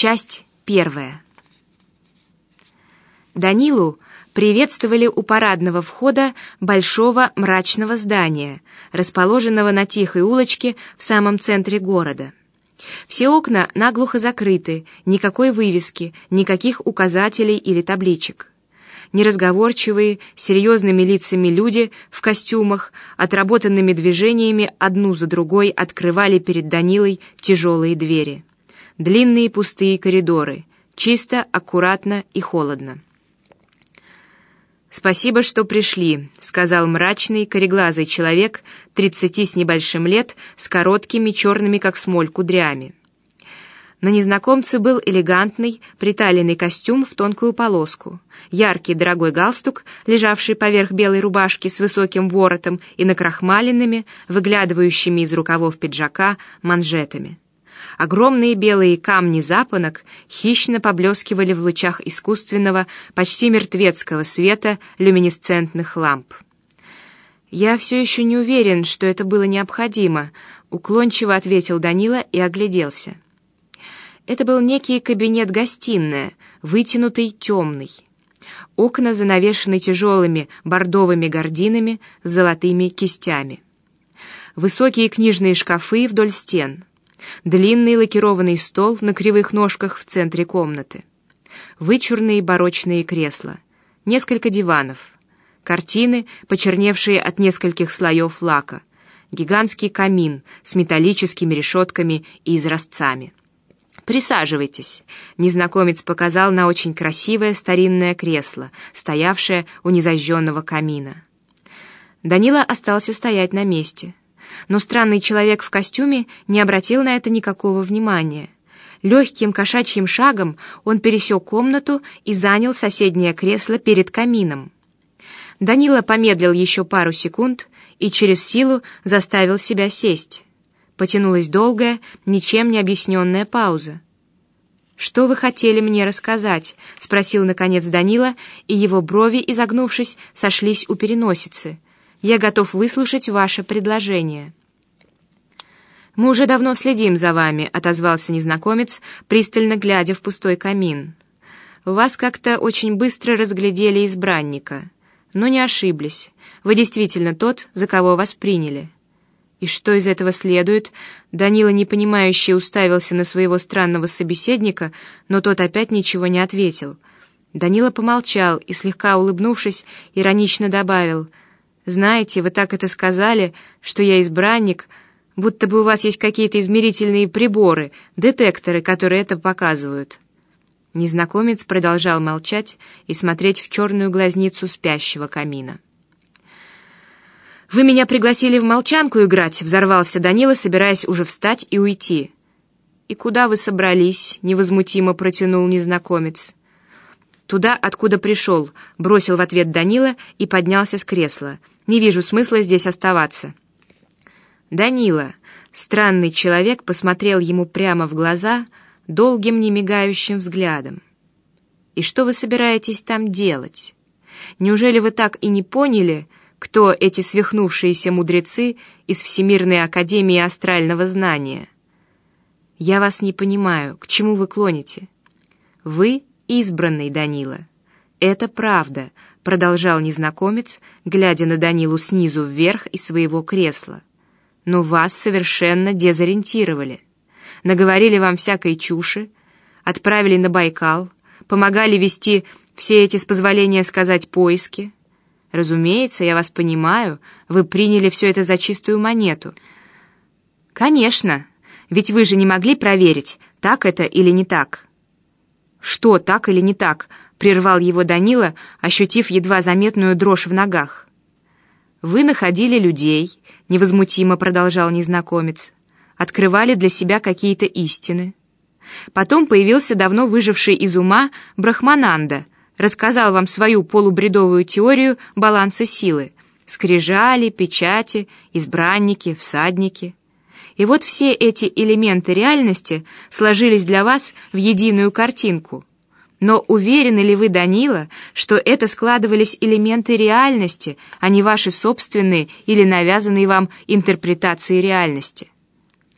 Часть первая. Данилу приветствовали у парадного входа большого мрачного здания, расположенного на тихой улочке в самом центре города. Все окна наглухо закрыты, никакой вывески, никаких указателей или табличек. Неразговорчивые, серьезными лицами люди в костюмах, отработанными движениями одну за другой открывали перед Данилой тяжелые двери. Длинные пустые коридоры, чисто, аккуратно и холодно. «Спасибо, что пришли», — сказал мрачный, кореглазый человек, тридцати с небольшим лет, с короткими, черными, как смоль, кудрями. На незнакомце был элегантный, приталенный костюм в тонкую полоску, яркий дорогой галстук, лежавший поверх белой рубашки с высоким воротом и накрахмаленными, выглядывающими из рукавов пиджака, манжетами. Огромные белые камни запонок хищно поблескивали в лучах искусственного, почти мертвецкого света люминесцентных ламп. «Я все еще не уверен, что это было необходимо», — уклончиво ответил Данила и огляделся. Это был некий кабинет-гостиная, вытянутый, темный. Окна занавешены тяжелыми бордовыми гардинами с золотыми кистями. Высокие книжные шкафы вдоль стен — длинный лакированный стол на кривых ножках в центре комнаты, вычурные барочные кресла, несколько диванов, картины, почерневшие от нескольких слоев лака, гигантский камин с металлическими решетками и изразцами. «Присаживайтесь», — незнакомец показал на очень красивое старинное кресло, стоявшее у незажженного камина. Данила остался стоять на месте — но странный человек в костюме не обратил на это никакого внимания. Легким кошачьим шагом он пересек комнату и занял соседнее кресло перед камином. Данила помедлил еще пару секунд и через силу заставил себя сесть. Потянулась долгая, ничем не объясненная пауза. «Что вы хотели мне рассказать?» — спросил, наконец, Данила, и его брови, изогнувшись, сошлись у переносицы. «Я готов выслушать ваше предложение». «Мы уже давно следим за вами», — отозвался незнакомец, пристально глядя в пустой камин. «Вас как-то очень быстро разглядели избранника, но не ошиблись. Вы действительно тот, за кого вас приняли». «И что из этого следует?» Данила, непонимающе, уставился на своего странного собеседника, но тот опять ничего не ответил. Данила помолчал и, слегка улыбнувшись, иронично добавил, «Знаете, вы так это сказали, что я избранник», будто бы у вас есть какие-то измерительные приборы, детекторы, которые это показывают». Незнакомец продолжал молчать и смотреть в черную глазницу спящего камина. «Вы меня пригласили в молчанку играть», — взорвался Данила, собираясь уже встать и уйти. «И куда вы собрались?» — невозмутимо протянул незнакомец. «Туда, откуда пришел», — бросил в ответ Данила и поднялся с кресла. «Не вижу смысла здесь оставаться». «Данила!» Странный человек посмотрел ему прямо в глаза долгим немигающим взглядом. «И что вы собираетесь там делать? Неужели вы так и не поняли, кто эти свихнувшиеся мудрецы из Всемирной Академии Астрального Знания?» «Я вас не понимаю. К чему вы клоните?» «Вы избранный, Данила. Это правда», — продолжал незнакомец, глядя на Данилу снизу вверх из своего кресла но вас совершенно дезориентировали. Наговорили вам всякой чуши, отправили на Байкал, помогали вести все эти, с позволения сказать, поиски. Разумеется, я вас понимаю, вы приняли все это за чистую монету. Конечно, ведь вы же не могли проверить, так это или не так. Что так или не так, прервал его Данила, ощутив едва заметную дрожь в ногах. Вы находили людей, невозмутимо продолжал незнакомец, открывали для себя какие-то истины. Потом появился давно выживший из ума Брахмананда, рассказал вам свою полубредовую теорию баланса силы, скрижали, печати, избранники, всадники. И вот все эти элементы реальности сложились для вас в единую картинку. Но уверены ли вы, Данила, что это складывались элементы реальности, а не ваши собственные или навязанные вам интерпретации реальности?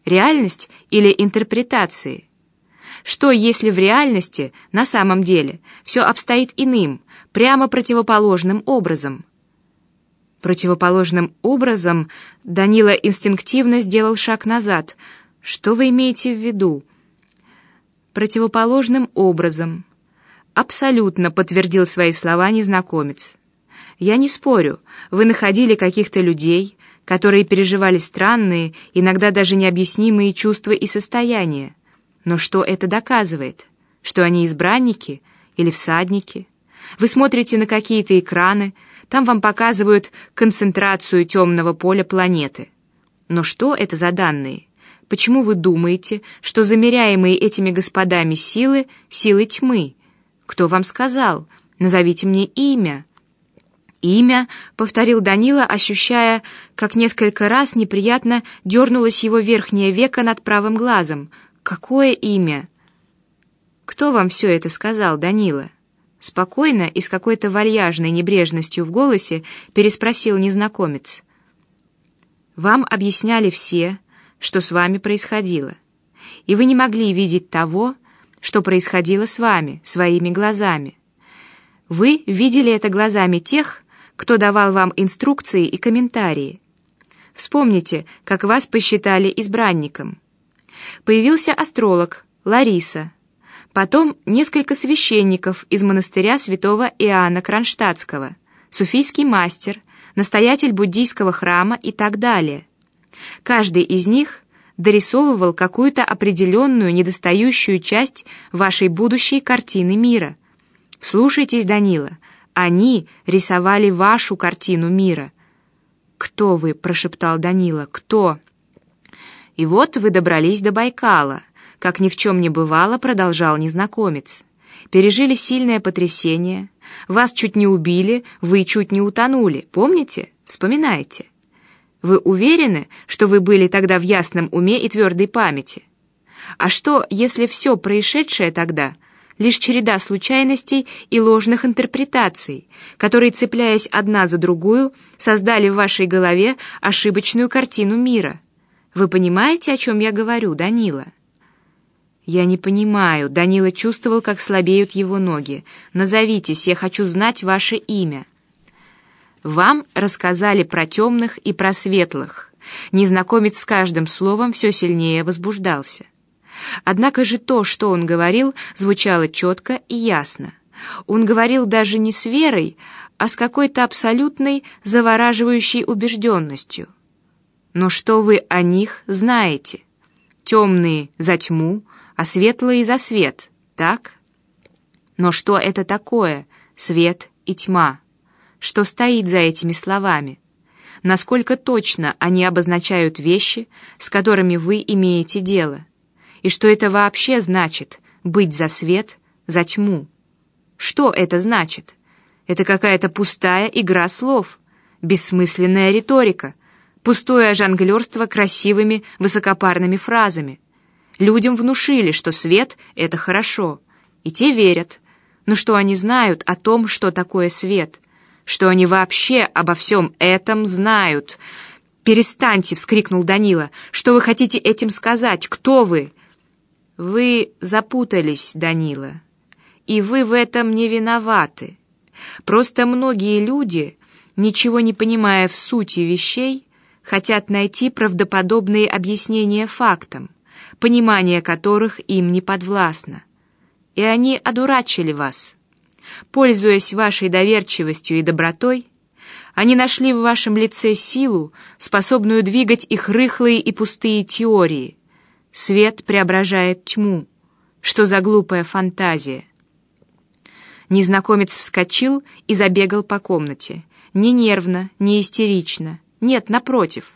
Реальность или интерпретации? Что, если в реальности, на самом деле, все обстоит иным, прямо противоположным образом? Противоположным образом Данила инстинктивно сделал шаг назад. Что вы имеете в виду? Противоположным образом. Абсолютно подтвердил свои слова незнакомец. Я не спорю, вы находили каких-то людей, которые переживали странные, иногда даже необъяснимые чувства и состояния. Но что это доказывает? Что они избранники или всадники? Вы смотрите на какие-то экраны, там вам показывают концентрацию темного поля планеты. Но что это за данные? Почему вы думаете, что замеряемые этими господами силы — силы тьмы? Кто вам сказал? Назовите мне имя. «Имя», — повторил Данила, ощущая, как несколько раз неприятно дернулось его верхнее веко над правым глазом. «Какое имя?» «Кто вам все это сказал, Данила?» Спокойно и с какой-то вальяжной небрежностью в голосе переспросил незнакомец. «Вам объясняли все, что с вами происходило, и вы не могли видеть того, что происходило с вами, своими глазами. Вы видели это глазами тех, кто давал вам инструкции и комментарии. Вспомните, как вас посчитали избранником. Появился астролог Лариса, потом несколько священников из монастыря святого Иоанна Кронштадтского, суфийский мастер, настоятель буддийского храма и так далее. Каждый из них дорисовывал какую-то определенную недостающую часть вашей будущей картины мира. Слушайтесь, Данила, они рисовали вашу картину мира. «Кто вы?» — прошептал Данила. «Кто?» «И вот вы добрались до Байкала», — как ни в чем не бывало, продолжал незнакомец. «Пережили сильное потрясение. Вас чуть не убили, вы чуть не утонули. Помните? Вспоминайте. Вы уверены, что вы были тогда в ясном уме и твердой памяти? А что, если все происшедшее тогда — лишь череда случайностей и ложных интерпретаций, которые, цепляясь одна за другую, создали в вашей голове ошибочную картину мира. Вы понимаете, о чем я говорю, Данила? Я не понимаю. Данила чувствовал, как слабеют его ноги. Назовитесь, я хочу знать ваше имя. Вам рассказали про темных и про светлых. Незнакомец с каждым словом все сильнее возбуждался. Однако же то, что он говорил, звучало четко и ясно. Он говорил даже не с верой, а с какой-то абсолютной завораживающей убежденностью. Но что вы о них знаете? Темные за тьму, а светлые за свет, так? Но что это такое, свет и тьма? Что стоит за этими словами? Насколько точно они обозначают вещи, с которыми вы имеете дело? и что это вообще значит — быть за свет, за тьму. Что это значит? Это какая-то пустая игра слов, бессмысленная риторика, пустое жонглерство красивыми высокопарными фразами. Людям внушили, что свет — это хорошо, и те верят. Но что они знают о том, что такое свет? Что они вообще обо всем этом знают? «Перестаньте!» — вскрикнул Данила. «Что вы хотите этим сказать? Кто вы?» Вы запутались, Данила, и вы в этом не виноваты. Просто многие люди, ничего не понимая в сути вещей, хотят найти правдоподобные объяснения фактам, понимание которых им не подвластно. И они одурачили вас. Пользуясь вашей доверчивостью и добротой, они нашли в вашем лице силу, способную двигать их рыхлые и пустые теории, Свет преображает тьму. Что за глупая фантазия? Незнакомец вскочил и забегал по комнате. Не нервно, не истерично. Нет, напротив.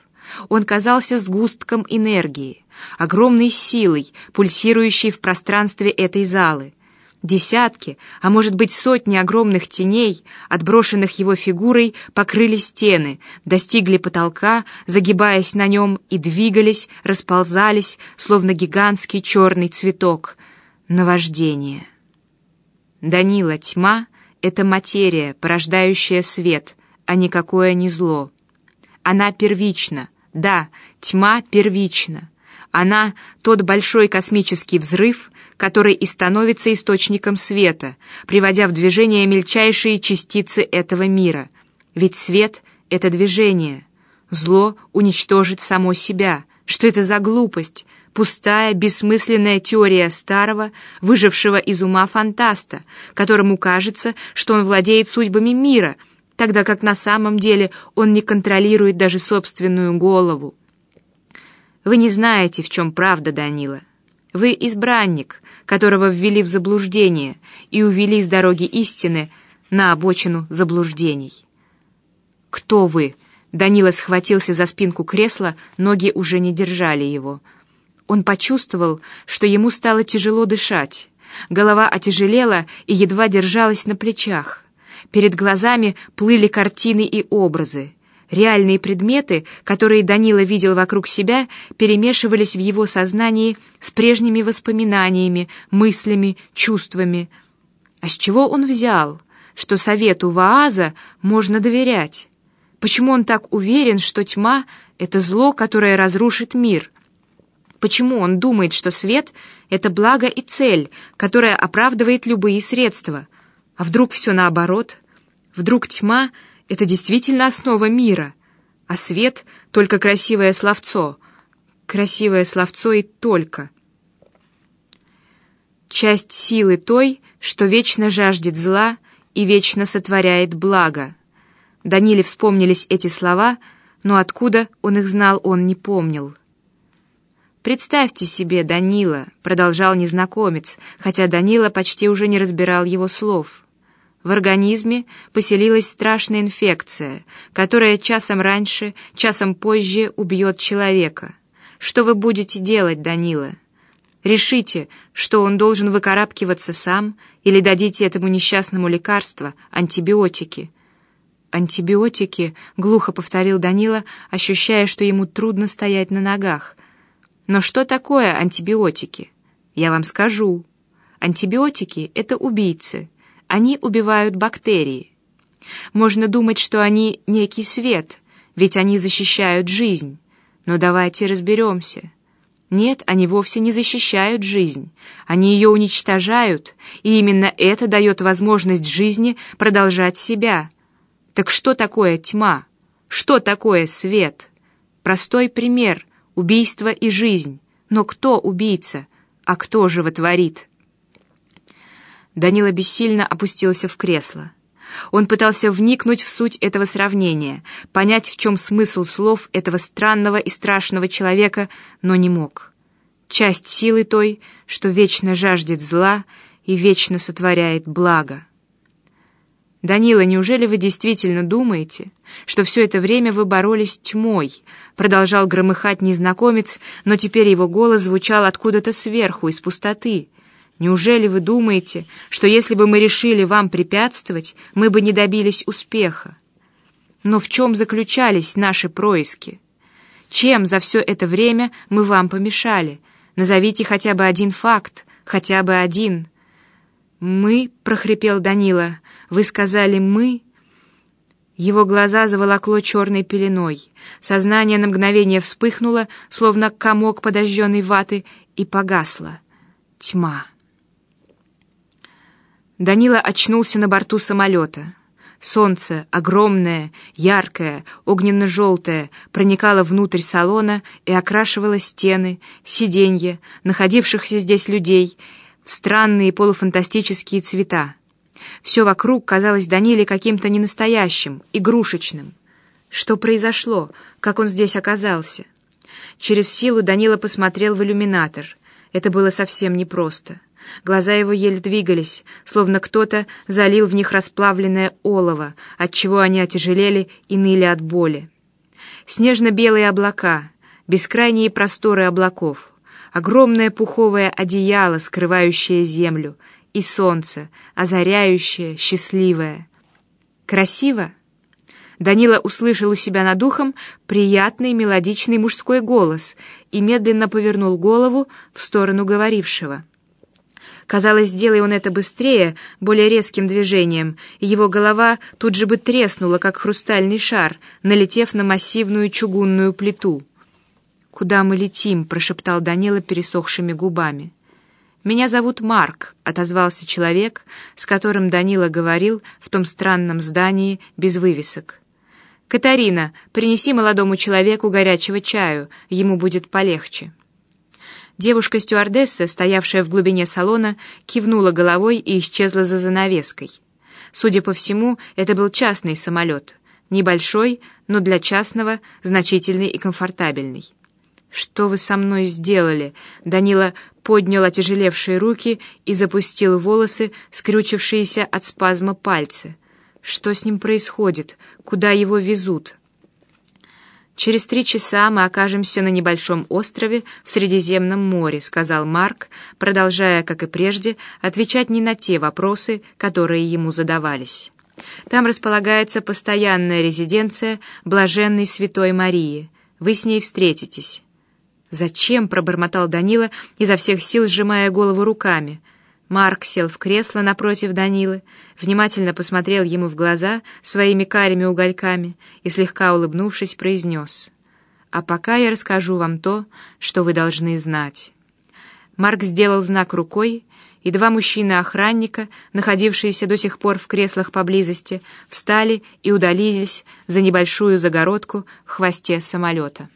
Он казался сгустком энергии, огромной силой, пульсирующей в пространстве этой залы — Десятки, а может быть сотни огромных теней, отброшенных его фигурой, покрыли стены, достигли потолка, загибаясь на нем и двигались, расползались, словно гигантский черный цветок. Наваждение. Данила, тьма — это материя, порождающая свет, а никакое не зло. Она первична, да, тьма первична. Она — тот большой космический взрыв — который и становится источником света, приводя в движение мельчайшие частицы этого мира. Ведь свет — это движение. Зло уничтожит само себя. Что это за глупость? Пустая, бессмысленная теория старого, выжившего из ума фантаста, которому кажется, что он владеет судьбами мира, тогда как на самом деле он не контролирует даже собственную голову. Вы не знаете, в чем правда, Данила. Вы избранник, которого ввели в заблуждение и увели с дороги истины на обочину заблуждений. «Кто вы?» Данила схватился за спинку кресла, ноги уже не держали его. Он почувствовал, что ему стало тяжело дышать. Голова отяжелела и едва держалась на плечах. Перед глазами плыли картины и образы. Реальные предметы, которые Данила видел вокруг себя, перемешивались в его сознании с прежними воспоминаниями, мыслями, чувствами. А с чего он взял, что совету Вааза можно доверять? Почему он так уверен, что тьма — это зло, которое разрушит мир? Почему он думает, что свет — это благо и цель, которая оправдывает любые средства? А вдруг все наоборот? Вдруг тьма — это действительно основа мира, а свет — только красивое словцо. Красивое словцо и только. Часть силы той, что вечно жаждет зла и вечно сотворяет благо. Даниле вспомнились эти слова, но откуда он их знал, он не помнил. «Представьте себе, Данила», — продолжал незнакомец, хотя Данила почти уже не разбирал его слов — в организме поселилась страшная инфекция, которая часом раньше, часом позже убьет человека. Что вы будете делать, Данила? Решите, что он должен выкарабкиваться сам, или дадите этому несчастному лекарство, антибиотики. «Антибиотики», — глухо повторил Данила, ощущая, что ему трудно стоять на ногах. «Но что такое антибиотики? Я вам скажу. Антибиотики — это убийцы». Они убивают бактерии. Можно думать, что они некий свет, ведь они защищают жизнь. Но давайте разберемся. Нет, они вовсе не защищают жизнь. Они ее уничтожают, и именно это дает возможность жизни продолжать себя. Так что такое тьма? Что такое свет? Простой пример — убийство и жизнь. Но кто убийца, а кто животворит? Данила бессильно опустился в кресло. Он пытался вникнуть в суть этого сравнения, понять, в чем смысл слов этого странного и страшного человека, но не мог. Часть силы той, что вечно жаждет зла и вечно сотворяет благо. «Данила, неужели вы действительно думаете, что все это время вы боролись тьмой?» Продолжал громыхать незнакомец, но теперь его голос звучал откуда-то сверху, из пустоты. Неужели вы думаете, что если бы мы решили вам препятствовать, мы бы не добились успеха? Но в чем заключались наши происки? Чем за все это время мы вам помешали? Назовите хотя бы один факт, хотя бы один. «Мы», — прохрипел Данила, — «вы сказали «мы»?» Его глаза заволокло черной пеленой. Сознание на мгновение вспыхнуло, словно комок подожженной ваты, и погасло. Тьма. Данила очнулся на борту самолета. Солнце, огромное, яркое, огненно-желтое, проникало внутрь салона и окрашивало стены, сиденья, находившихся здесь людей, в странные полуфантастические цвета. Все вокруг казалось Даниле каким-то ненастоящим, игрушечным. Что произошло? Как он здесь оказался? Через силу Данила посмотрел в иллюминатор. Это было совсем непросто. Глаза его еле двигались, словно кто-то залил в них расплавленное олово, отчего они отяжелели и ныли от боли. Снежно-белые облака, бескрайние просторы облаков, огромное пуховое одеяло, скрывающее землю, и солнце, озаряющее, счастливое. Красиво? Данила услышал у себя над ухом приятный мелодичный мужской голос и медленно повернул голову в сторону говорившего. Казалось, сделай он это быстрее, более резким движением, и его голова тут же бы треснула, как хрустальный шар, налетев на массивную чугунную плиту. «Куда мы летим?» — прошептал Данила пересохшими губами. «Меня зовут Марк», — отозвался человек, с которым Данила говорил в том странном здании без вывесок. «Катарина, принеси молодому человеку горячего чаю, ему будет полегче». Девушка-стюардесса, стоявшая в глубине салона, кивнула головой и исчезла за занавеской. Судя по всему, это был частный самолет. Небольшой, но для частного значительный и комфортабельный. «Что вы со мной сделали?» Данила поднял отяжелевшие руки и запустил волосы, скрючившиеся от спазма пальцы. «Что с ним происходит? Куда его везут?» «Через три часа мы окажемся на небольшом острове в Средиземном море», сказал Марк, продолжая, как и прежде, отвечать не на те вопросы, которые ему задавались. «Там располагается постоянная резиденция Блаженной Святой Марии. Вы с ней встретитесь». «Зачем?» — пробормотал Данила, изо всех сил сжимая голову руками. Марк сел в кресло напротив Данилы, внимательно посмотрел ему в глаза своими карими угольками и, слегка улыбнувшись, произнес. «А пока я расскажу вам то, что вы должны знать». Марк сделал знак рукой, и два мужчины-охранника, находившиеся до сих пор в креслах поблизости, встали и удалились за небольшую загородку в хвосте самолета.